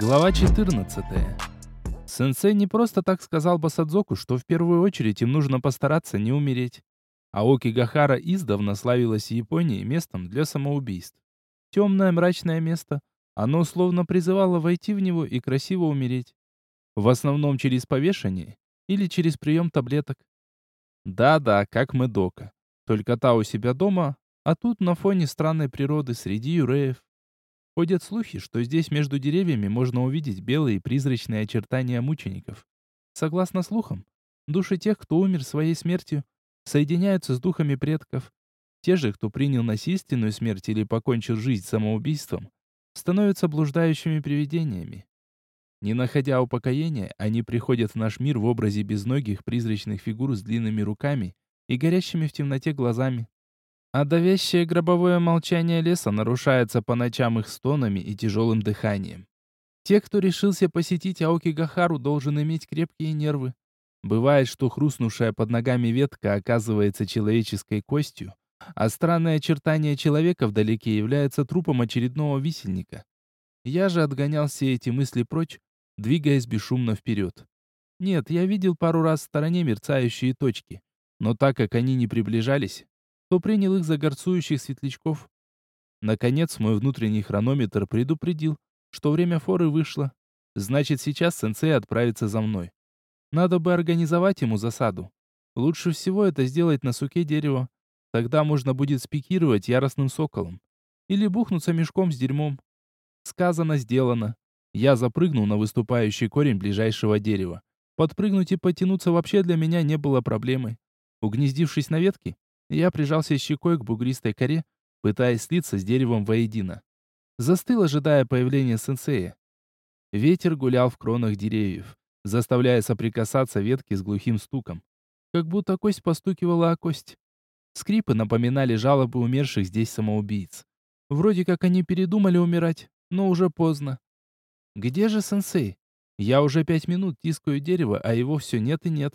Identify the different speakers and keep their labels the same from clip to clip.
Speaker 1: Глава 14. Сенсей не просто так сказал Басадзоку, что в первую очередь им нужно постараться не умереть. Аоки Гахара издавна славилась в Японии местом для самоубийств. Темное мрачное место, оно словно призывало войти в него и красиво умереть. В основном через повешение или через прием таблеток. Да-да, как Медока. Только та у себя дома, а тут на фоне странной природы среди юреев. Ходят слухи, что здесь между деревьями можно увидеть белые призрачные очертания мучеников. Согласно слухам, души тех, кто умер своей смертью, соединяются с духами предков. Те же, кто принял насильственную смерть или покончил жизнь самоубийством, становятся блуждающими привидениями. Не находя упокоения, они приходят в наш мир в образе безногих призрачных фигур с длинными руками и горящими в темноте глазами. А давящее гробовое молчание леса нарушается по ночам их стонами и тяжелым дыханием. Те, кто решился посетить Аокигахару, должен иметь крепкие нервы. Бывает, что хрустнувшая под ногами ветка оказывается человеческой костью, а странное очертание человека вдалеке является трупом очередного висельника. Я же отгонял все эти мысли прочь, двигаясь бесшумно вперед. Нет, я видел пару раз в стороне мерцающие точки, но так как они не приближались, то принял их за горцующих светлячков. Наконец, мой внутренний хронометр предупредил, что время форы вышло. Значит, сейчас сенсей отправится за мной. Надо бы организовать ему засаду. Лучше всего это сделать на суке дерева. Тогда можно будет спикировать яростным соколом. Или бухнуться мешком с дерьмом. Сказано, сделано. Я запрыгнул на выступающий корень ближайшего дерева. Подпрыгнуть и потянуться вообще для меня не было проблемой. Угнездившись на ветке, я прижался щекой к бугристой коре, пытаясь слиться с деревом воедино. Застыл, ожидая появления сенсея. Ветер гулял в кронах деревьев, заставляя соприкасаться ветки с глухим стуком. Как будто кость постукивала о кость. Скрипы напоминали жалобы умерших здесь самоубийц. Вроде как они передумали умирать, но уже поздно. Где же сенсей? Я уже пять минут тискаю дерево, а его все нет и нет.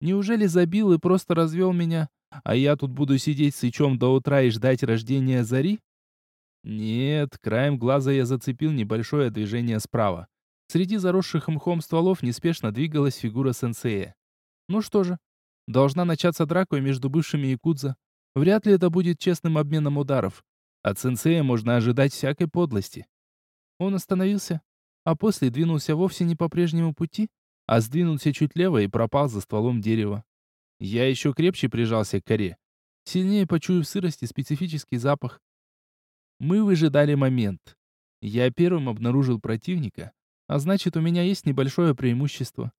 Speaker 1: Неужели забил и просто развел меня, а я тут буду сидеть с ичом до утра и ждать рождения зари? Нет, краем глаза я зацепил небольшое движение справа. Среди заросших мхом стволов неспешно двигалась фигура сенсея. Ну что же, должна начаться драка между бывшими якудза. Вряд ли это будет честным обменом ударов. От сенсея можно ожидать всякой подлости. Он остановился, а после двинулся вовсе не по прежнему пути, а сдвинулся чуть лево и пропал за стволом дерева. Я еще крепче прижался к коре, сильнее почуяв сырость и специфический запах. Мы выжидали момент. Я первым обнаружил противника, а значит, у меня есть небольшое преимущество.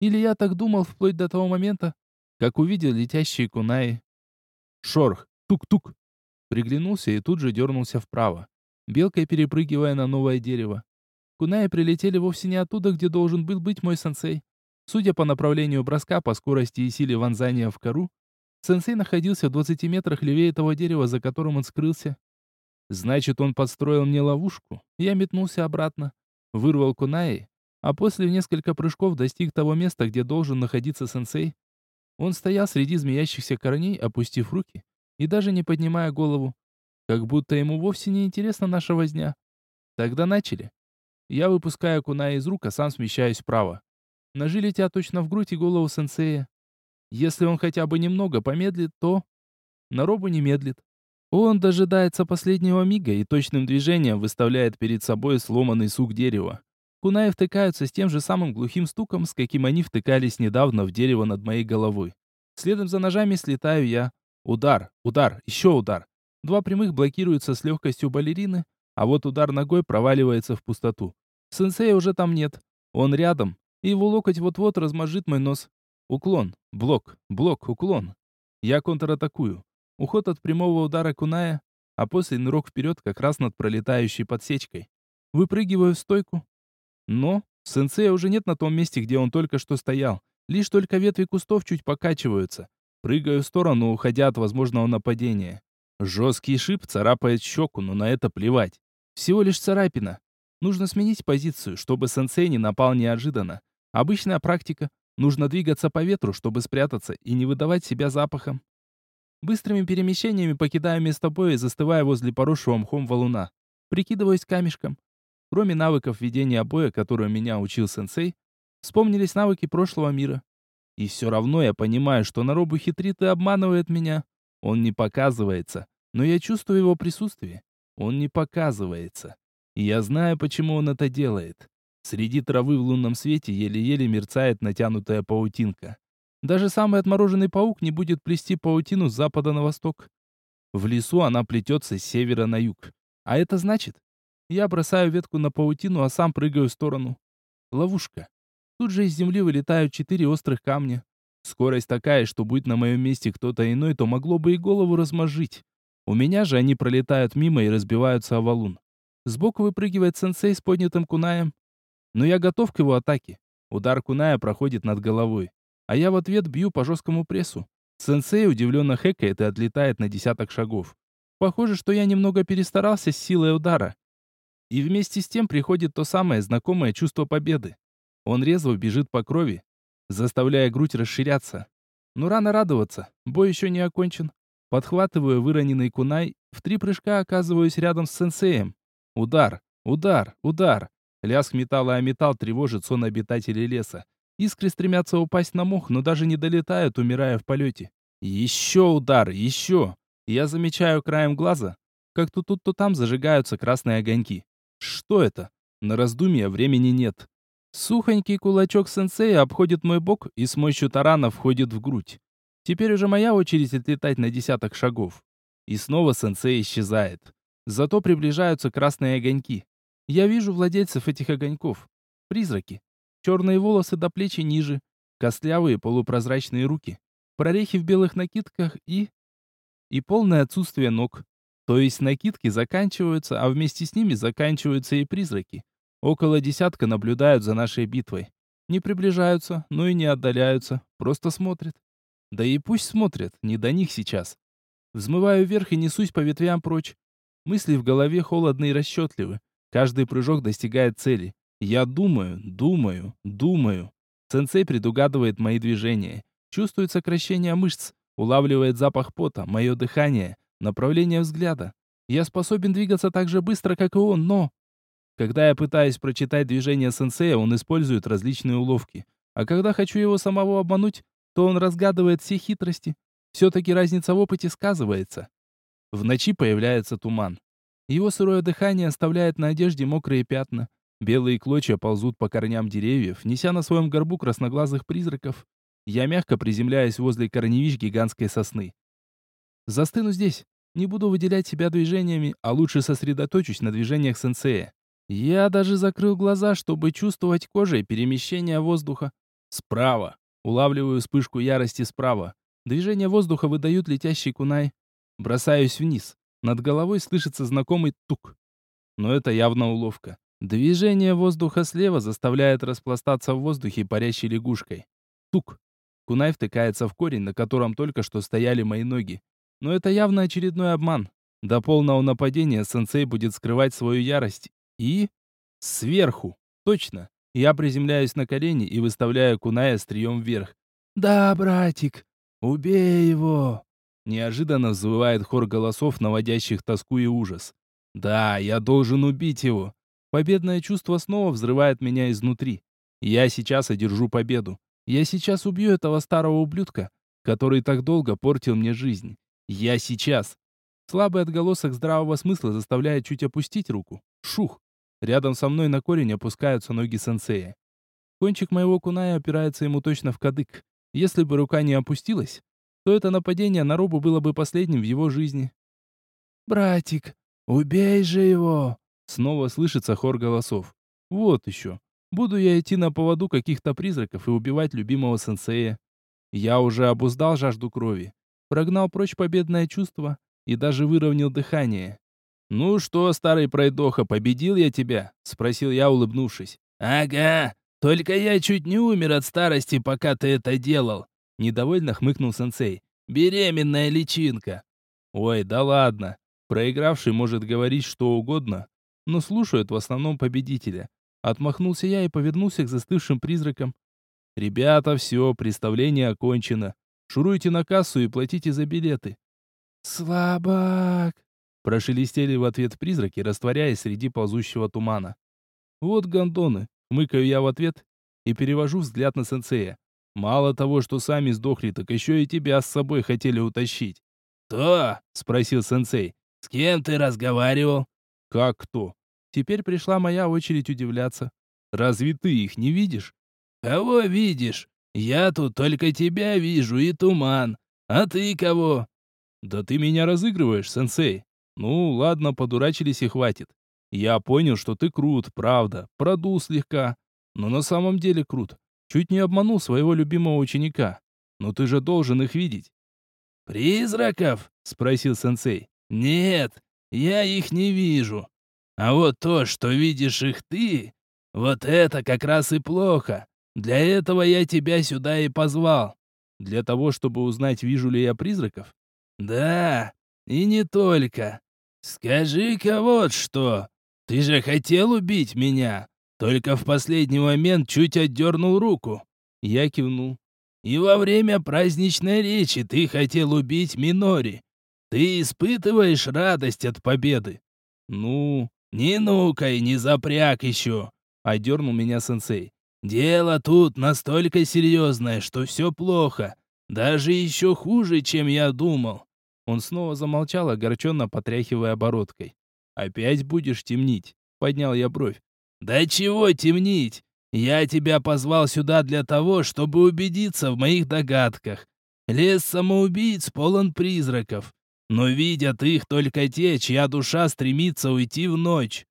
Speaker 1: Или я так думал вплоть до того момента, как увидел летящие кунаи. Шорх, тук-тук. Приглянулся и тут же дернулся вправо, белкой перепрыгивая на новое дерево. Кунаи прилетели вовсе не оттуда, где должен был быть мой сенсей. Судя по направлению броска, по скорости и силе вонзания в кору, сенсей находился в 20 метрах левее того дерева, за которым он скрылся. Значит, он подстроил мне ловушку. Я метнулся обратно, вырвал кунаи, а после в несколько прыжков достиг того места, где должен находиться сенсей. Он стоял среди змеящихся корней, опустив руки и даже не поднимая голову, как будто ему вовсе не интересна наша возня. Тогда начали. Я выпускаю кунаи из рук, а сам смещаюсь вправо. Ножи летят точно в грудь и голову сенсея. Если он хотя бы немного помедлит, то... Наробу не медлит. Он дожидается последнего мига и точным движением выставляет перед собой сломанный сук дерева. Кунаи втыкаются с тем же самым глухим стуком, с каким они втыкались недавно в дерево над моей головой. Следом за ножами слетаю я. Удар, удар, еще удар. Два прямых блокируются с легкостью балерины, а вот удар ногой проваливается в пустоту. Сенсея уже там нет. Он рядом, его локоть вот-вот размажит мой нос. Уклон, блок, блок, уклон. Я контратакую. Уход от прямого удара куная, а после нырок вперед как раз над пролетающей подсечкой. Выпрыгиваю в стойку. Но сенсея уже нет на том месте, где он только что стоял. Лишь только ветви кустов чуть покачиваются. Прыгаю в сторону, уходя от возможного нападения. Жесткий шип царапает щеку, но на это плевать. Всего лишь царапина. Нужно сменить позицию, чтобы сенсей не напал неожиданно. Обычная практика. Нужно двигаться по ветру, чтобы спрятаться и не выдавать себя запахом. Быстрыми перемещениями покидаю место боя и застываю возле поросшего мхом валуна. Прикидываюсь камешком. Кроме навыков ведения боя, которые меня учил сенсей, вспомнились навыки прошлого мира. И все равно я понимаю, что Наробу хитрит и обманывает меня. Он не показывается, но я чувствую его присутствие. Он не показывается. И я знаю, почему он это делает. Среди травы в лунном свете еле-еле мерцает натянутая паутинка. Даже самый отмороженный паук не будет плести паутину с запада на восток. В лесу она плетется с севера на юг. А это значит, я бросаю ветку на паутину, а сам прыгаю в сторону. Ловушка. Тут же из земли вылетают четыре острых камня. Скорость такая, что будь на моем месте кто-то иной, то могло бы и голову размозжить. У меня же они пролетают мимо и разбиваются о валун. Сбоку выпрыгивает сенсей с поднятым кунаем. Но я готов к его атаке. Удар куная проходит над головой. А я в ответ бью по жесткому прессу. Сенсей удивленно хэкает и отлетает на десяток шагов. Похоже, что я немного перестарался с силой удара. И вместе с тем приходит то самое знакомое чувство победы. Он резво бежит по крови, заставляя грудь расширяться. Но рано радоваться, бой еще не окончен. Подхватываю выроненный кунай, в три прыжка оказываюсь рядом с сенсеем. Удар, удар, удар. Лязг металла о металл тревожит сон обитателей леса. Искры стремятся упасть на мох, но даже не долетают, умирая в полете. Еще удар, еще. Я замечаю краем глаза, как то тут, то там зажигаются красные огоньки. Что это? На раздумья времени нет. Сухонький кулачок сенсея обходит мой бок и с мощью тарана входит в грудь. Теперь уже моя очередь отлетать на десяток шагов. И снова сенсей исчезает. Зато приближаются красные огоньки. Я вижу владельцев этих огоньков. Призраки. Черные волосы до плечи ниже, костлявые полупрозрачные руки, прорехи в белых накидках и... И полное отсутствие ног. То есть накидки заканчиваются, а вместе с ними заканчиваются и призраки. Около десятка наблюдают за нашей битвой. Не приближаются, но и не отдаляются, просто смотрят. Да и пусть смотрят, не до них сейчас. Взмываю вверх и несусь по ветвям прочь. Мысли в голове холодны и расчетливы. Каждый прыжок достигает цели. Я думаю, думаю, думаю. Сенсей предугадывает мои движения. Чувствует сокращение мышц, улавливает запах пота, мое дыхание, направление взгляда. Я способен двигаться так же быстро, как и он, но... Когда я пытаюсь прочитать движения сенсея, он использует различные уловки. А когда хочу его самого обмануть, то он разгадывает все хитрости. Все-таки разница в опыте сказывается. В ночи появляется туман. Его сырое дыхание оставляет на одежде мокрые пятна. Белые клочья ползут по корням деревьев, неся на своем горбу красноглазых призраков. Я мягко приземляюсь возле корневищ гигантской сосны. Застыну здесь. Не буду выделять себя движениями, а лучше сосредоточусь на движениях сенсея. Я даже закрыл глаза, чтобы чувствовать кожей перемещение воздуха. Справа. Улавливаю вспышку ярости справа. Движение воздуха выдают летящий кунай. Бросаюсь вниз. Над головой слышится знакомый тук. Но это явно уловка. Движение воздуха слева заставляет распластаться в воздухе парящей лягушкой. Тук. Кунай втыкается в корень, на котором только что стояли мои ноги. Но это явно очередной обман. До полного нападения сенсей будет скрывать свою ярость. И... Сверху. Точно. Я приземляюсь на колени и выставляю куная острием вверх. «Да, братик, убей его!» Неожиданно взвывает хор голосов, наводящих тоску и ужас. «Да, я должен убить его!» Победное чувство снова взрывает меня изнутри. Я сейчас одержу победу. Я сейчас убью этого старого ублюдка, который так долго портил мне жизнь. Я сейчас. Слабый отголосок здравого смысла заставляет чуть опустить руку. Шух. Рядом со мной на корень опускаются ноги сенсея. Кончик моего куная опирается ему точно в кадык. Если бы рука не опустилась, то это нападение на Робу было бы последним в его жизни. «Братик, убей же его!» Снова слышится хор голосов. Вот еще. Буду я идти на поводу каких-то призраков и убивать любимого сенсея. Я уже обуздал жажду крови, прогнал прочь победное чувство и даже выровнял дыхание. «Ну что, старый пройдоха, победил я тебя?» — спросил я, улыбнувшись. «Ага, только я чуть не умер от старости, пока ты это делал», — недовольно хмыкнул сенсей. «Беременная личинка». «Ой, да ладно. Проигравший может говорить что угодно, но слушают в основном победителя. Отмахнулся я и повернулся к застывшим призракам. «Ребята, все, представление окончено. Шуруйте на кассу и платите за билеты». «Слабак!» Прошелестели в ответ призраки, растворяясь среди ползущего тумана. Вот гондоны, хмыкаю я в ответ и перевожу взгляд на сенсея. Мало того, что сами сдохли, так еще и тебя с собой хотели утащить.
Speaker 2: «Кто?» — спросил сенсей. «С кем ты разговаривал?»
Speaker 1: «Как кто?» Теперь пришла моя очередь удивляться. «Разве ты их не видишь?»
Speaker 2: «Кого видишь? Я тут только тебя вижу и туман. А ты кого?»
Speaker 1: «Да ты меня разыгрываешь, сенсей. Ну, ладно, подурачились и хватит. Я понял, что ты крут, правда, продул слегка. Но на самом деле крут. Чуть не обманул своего любимого ученика. Но ты же должен их видеть.
Speaker 2: «Призраков?» — спросил сенсей. «Нет, я их не вижу. А вот то, что видишь их ты, вот это как раз и плохо. Для этого я тебя сюда и позвал».
Speaker 1: «Для того, чтобы узнать, вижу ли я призраков?»
Speaker 2: «Да, и не только. Скажи-ка вот что. Ты же хотел убить меня, только в последний момент чуть отдернул руку».
Speaker 1: Я кивнул.
Speaker 2: И во время праздничной речи ты хотел убить Минори. Ты испытываешь радость от победы.
Speaker 1: Ну,
Speaker 2: не ну-ка не запряг еще.
Speaker 1: Одернул меня сенсей.
Speaker 2: Дело тут настолько серьезное, что все плохо. Даже еще хуже, чем я думал.
Speaker 1: Он снова замолчал, огорченно потряхивая обороткой. «Опять будешь темнить?» — поднял я бровь.
Speaker 2: «Да чего темнить? Я тебя позвал сюда для того, чтобы убедиться в моих догадках. Лес самоубийц полон призраков, но видят их только те, чья душа стремится уйти в ночь.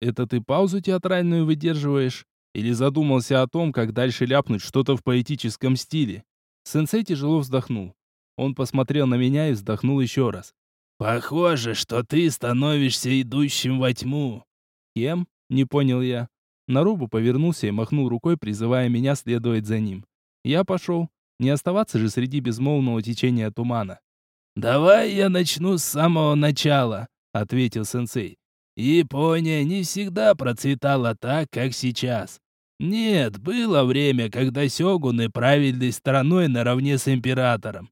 Speaker 1: Это ты паузу театральную выдерживаешь? Или задумался о том, как дальше ляпнуть что-то в поэтическом стиле? Сенсей тяжело вздохнул. Он посмотрел на меня и вздохнул еще раз.
Speaker 2: «Похоже, что ты становишься идущим во тьму».
Speaker 1: «Кем?» — не понял я. Нарубу повернулся и махнул рукой, призывая меня следовать за ним. Я пошел. Не оставаться же среди безмолвного течения тумана.
Speaker 2: «Давай я начну с самого начала», — ответил сенсей. «Япония не всегда процветала так, как сейчас. Нет, было время, когда сёгуны правили страной наравне с императором.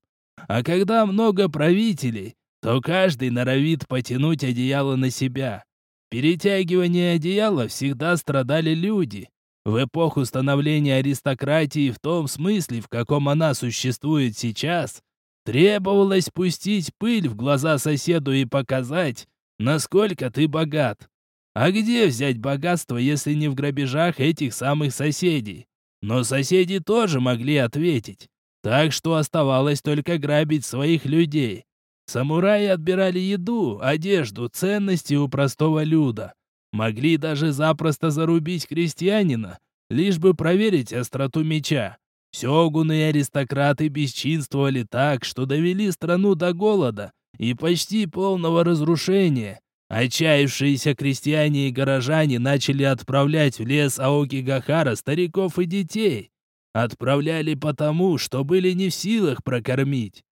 Speaker 2: А когда много правителей, то каждый норовит потянуть одеяло на себя. Перетягивание одеяла всегда страдали люди. В эпоху становления аристократии в том смысле, в каком она существует сейчас, требовалось пустить пыль в глаза соседу и показать, насколько ты богат. А где взять богатство, если не в грабежах этих самых соседей? Но соседи тоже могли ответить. Так что оставалось только грабить своих людей. Самураи отбирали еду, одежду, ценности у простого люда. Могли даже запросто зарубить крестьянина, лишь бы проверить остроту меча. Сёгуны и аристократы бесчинствовали так, что довели страну до голода и почти полного разрушения. Отчаявшиеся крестьяне и горожане начали отправлять в лес Аоки-Гахара стариков и детей. Отправляли потому, что были не в силах прокормить.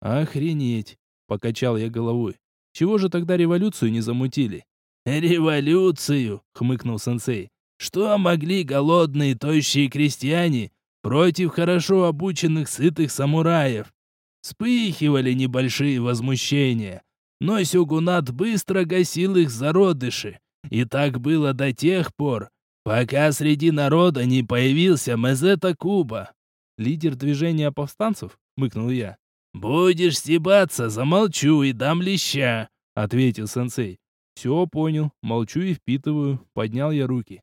Speaker 1: Охренеть. Покачал я головой. Чего же тогда революцию не замутили?
Speaker 2: Революцию, хмыкнул сенсей. Что могли голодные тощие крестьяне против хорошо обученных сытых самураев? Вспыхивали небольшие возмущения, но сёгунат быстро гасил их зародыши. И так было до тех пор, пока среди народа не появился Мезета Куба.
Speaker 1: Лидер движения повстанцев, хмыкнул я.
Speaker 2: «Будешь стебаться, замолчу и дам леща», — ответил сенсей.
Speaker 1: «Все понял, молчу и впитываю», — поднял я руки.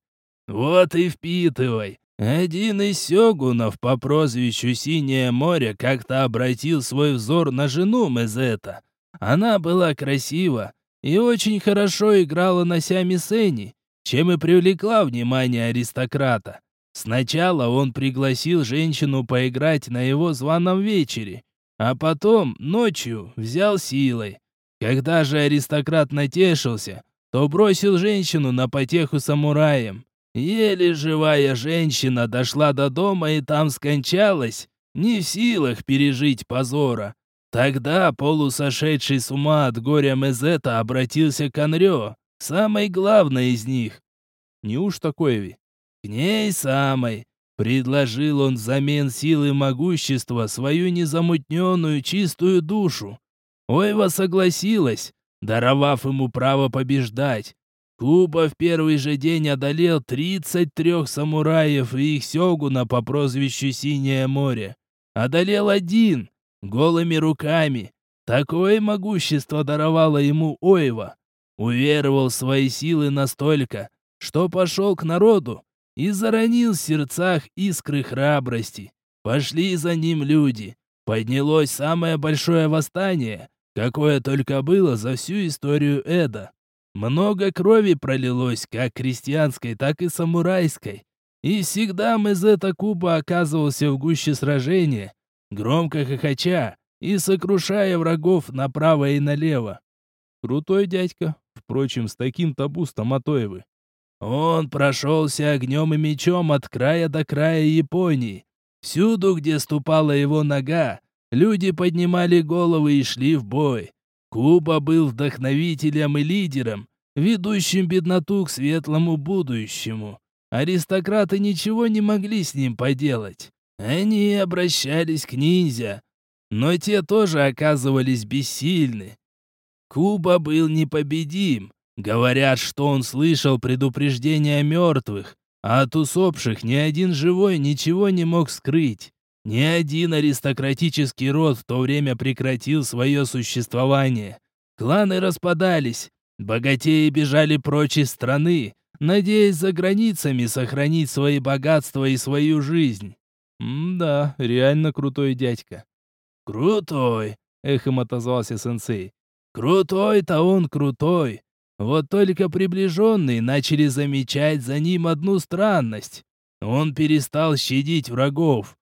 Speaker 2: «Вот и впитывай. Один из сёгунов по прозвищу Синее море как-то обратил свой взор на жену Мезета. Она была красива и очень хорошо играла на сямисене, чем и привлекла внимание аристократа. Сначала он пригласил женщину поиграть на его званом вечере, а потом, ночью, взял силой. Когда же аристократ натешился, то бросил женщину на потеху самураям. Еле живая женщина дошла до дома и там скончалась, не в силах пережить позора. Тогда полусошедший с ума от горя Мезета обратился к Анрё, самой главной из них.
Speaker 1: Неуж такое ви?
Speaker 2: К ней самой. Предложил он взамен силы могущества свою незамутненную чистую душу. Ойва согласилась, даровав ему право побеждать. Куба в первый же день одолел 33 самураев и их сёгуна по прозвищу Синее море. Одолел один, голыми руками. Такое могущество даровало ему Оева. Уверовал в свои силы настолько, что пошел к народу и заронил в сердцах искры храбрости. Пошли за ним люди. Поднялось самое большое восстание, какое только было за всю историю Эда. Много крови пролилось, как крестьянской, так и самурайской. И всегда Мезета Куба оказывался в гуще сражения, громко хохоча и сокрушая врагов направо и налево.
Speaker 1: Крутой дядька, впрочем, с таким-то бустом Атоевы.
Speaker 2: Он прошелся огнем и мечом от края до края Японии. Всюду, где ступала его нога, люди поднимали головы и шли в бой. Куба был вдохновителем и лидером, ведущим бедноту к светлому будущему. Аристократы ничего не могли с ним поделать. Они обращались к ниндзя, но те тоже оказывались бессильны. Куба был непобедим. Говорят, что он слышал предупреждения мертвых, а от усопших ни один живой ничего не мог скрыть. Ни один аристократический род в то время прекратил свое существование. Кланы распадались, богатеи бежали прочь из страны, надеясь за границами сохранить свои богатства и свою жизнь.
Speaker 1: «М-да, реально крутой дядька».
Speaker 2: «Крутой!» — эхом отозвался сенсей. «Крутой-то он крутой. Вот только приближенные начали замечать за ним одну странность. Он перестал щадить врагов.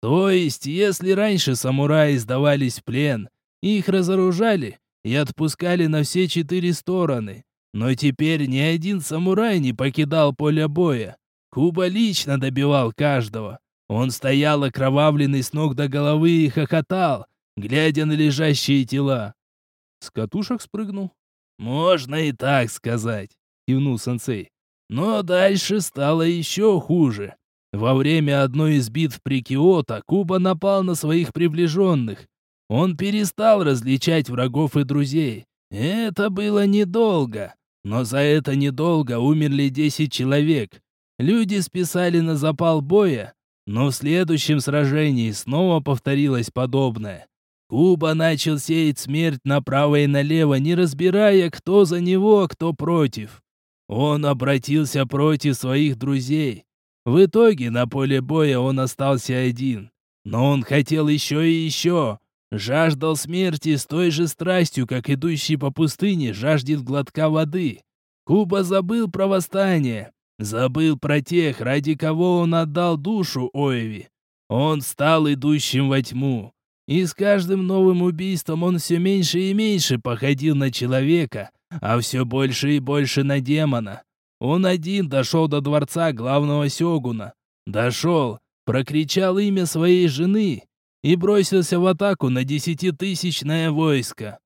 Speaker 2: То есть, если раньше самураи сдавались в плен, их разоружали и отпускали на все четыре стороны, но теперь ни один самурай не покидал поле боя. Куба лично добивал каждого. Он стоял окровавленный с ног до головы и хохотал, глядя на лежащие тела.
Speaker 1: С катушек спрыгнул?
Speaker 2: «Можно и так сказать», — кивнул сенсей. Но дальше стало еще хуже. Во время одной из битв при Киото Куба напал на своих приближенных. Он перестал различать врагов и друзей. Это было недолго, но за это недолго умерли 10 человек. Люди списали на запал боя, но в следующем сражении снова повторилось подобное. Куба начал сеять смерть направо и налево, не разбирая, кто за него, а кто против. Он обратился против своих друзей. В итоге на поле боя он остался один. Но он хотел еще и еще. Жаждал смерти с той же страстью, как идущий по пустыне жаждет глотка воды. Куба забыл про восстание. Забыл про тех, ради кого он отдал душу Оеви. Он стал идущим во тьму. И с каждым новым убийством он все меньше и меньше походил на человека, а все больше и больше на демона. Он один дошел до дворца главного сёгуна. Дошел, прокричал имя своей жены и бросился в атаку на десятитысячное войско.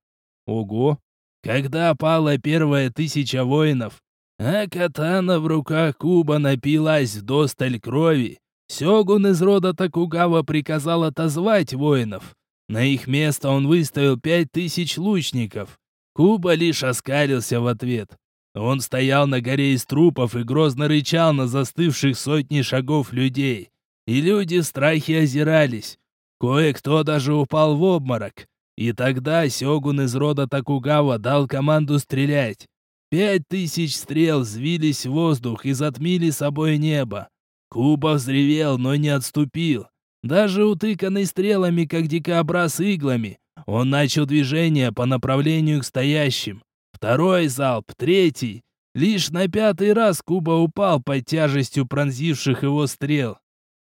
Speaker 1: Ого!
Speaker 2: Когда пала первая тысяча воинов, а катана в руках Куба напилась вдосталь крови, Сёгун из рода Токугава приказал отозвать воинов. На их место он выставил пять тысяч лучников. Куба лишь оскалился в ответ. Он стоял на горе из трупов и грозно рычал на застывших сотни шагов людей. И люди в страхе озирались. Кое-кто даже упал в обморок. И тогда Сёгун из рода Токугава дал команду стрелять. Пять тысяч стрел взвились в воздух и затмили собой небо. Куба взревел, но не отступил. Даже утыканный стрелами, как дикобраз иглами, он начал движение по направлению к стоящим. Второй залп, третий. Лишь на пятый раз Куба упал под тяжестью пронзивших его стрел.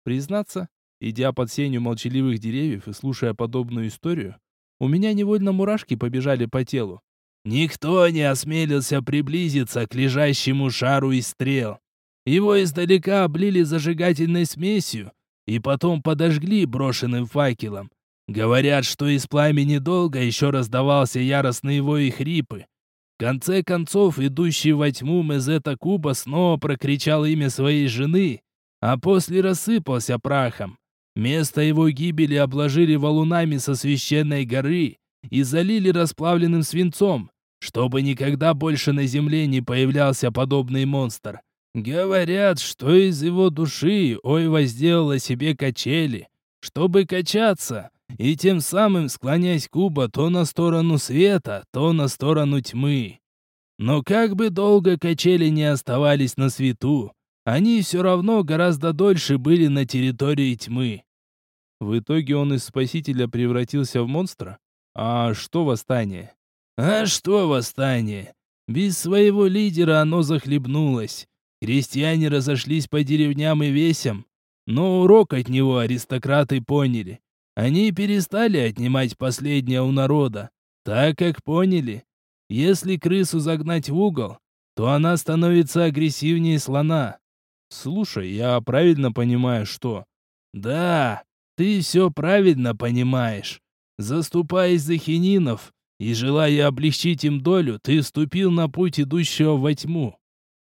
Speaker 1: Признаться, идя под сенью молчаливых деревьев и слушая подобную историю, у меня невольно мурашки побежали по телу.
Speaker 2: Никто не осмелился приблизиться к лежащему шару из стрел. Его издалека облили зажигательной смесью и потом подожгли брошенным факелом. Говорят, что из пламени долго еще раздавался яростный вой и хрипы. В конце концов, идущий во тьму Мезета Куба снова прокричал имя своей жены, а после рассыпался прахом. Место его гибели обложили валунами со священной горы и залили расплавленным свинцом, чтобы никогда больше на земле не появлялся подобный монстр. Говорят, что из его души Ойва сделала себе качели, чтобы качаться, и тем самым склонять Куба то на сторону света, то на сторону тьмы. Но как бы долго качели не оставались на свету, они все равно гораздо дольше были на территории тьмы.
Speaker 1: В итоге он из спасителя превратился в монстра? А что восстание?
Speaker 2: А что восстание? Без своего лидера оно захлебнулось. Крестьяне разошлись по деревням и весям. Но урок от него аристократы поняли. Они перестали отнимать последнее у народа, так как поняли, если крысу загнать в угол, то она становится агрессивнее слона.
Speaker 1: Слушай, я правильно понимаю, что...
Speaker 2: Да, ты все правильно понимаешь. Заступаясь за хининов и желая облегчить им долю, ты вступил на путь идущего во тьму.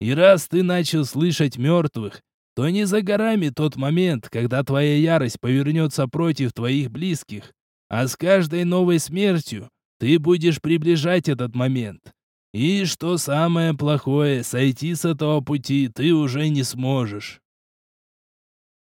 Speaker 2: И раз ты начал слышать мертвых, то не за горами тот момент, когда твоя ярость повернется против твоих близких, а с каждой новой смертью ты будешь приближать этот момент. И что самое плохое, сойти с этого пути ты уже не сможешь.